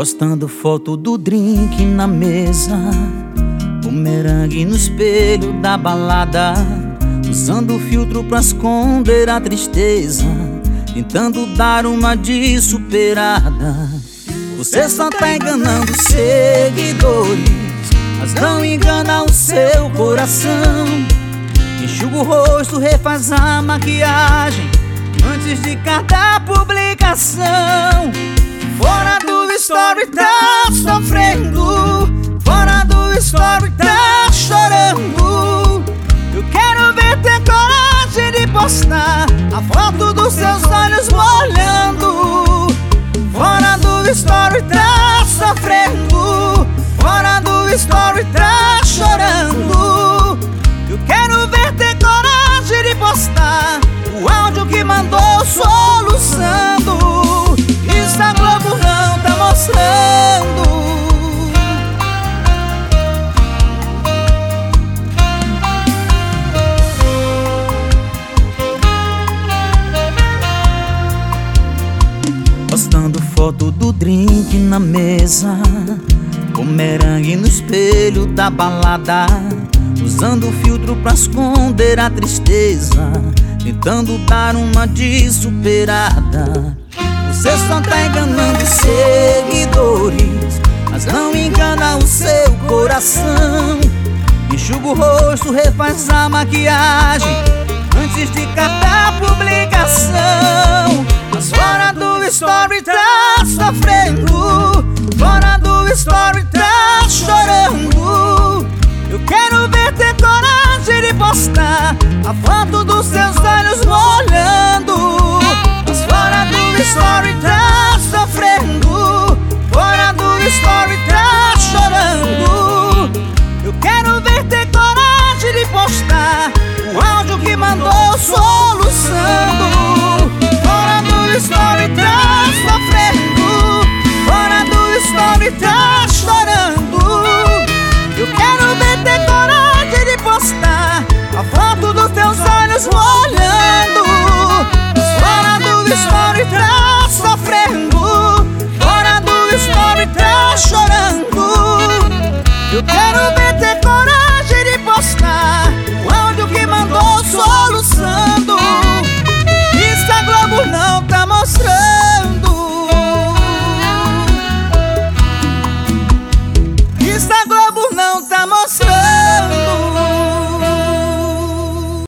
Postando foto do drink na mesa. Bumerangue no espelho da balada. Usando filtro pra esconder a tristeza. Tentando dar uma de superada. Você só tá enganando seguidores. Mas não engana o seu coração. Enxuga o rosto, refaz a maquiagem. Antes de cada publicação Story tá chorando. Eu quero ver ter coragem de postar A foto dos seus olhos molhando. Fora do story tá sofrendo. Fora do story tá chorando. Eu quero ver ter coragem de postar O áudio que mandou soluçando Postando foto do drink na mesa. Bumerangue no espelho da balada. Usando filtro pra esconder a tristeza. Tentando dar uma de superada Você só tá enganando seguidores. Mas não engana o seu coração. Enxuga o rosto, refaz a maquiagem. Antes de cada publicação de postar A foto dos seus olhos molhando Mas fora do story tá sofrendo Fora do story tá chorando. Eu quero ver ter coragem de postar O áudio que mandou soluçando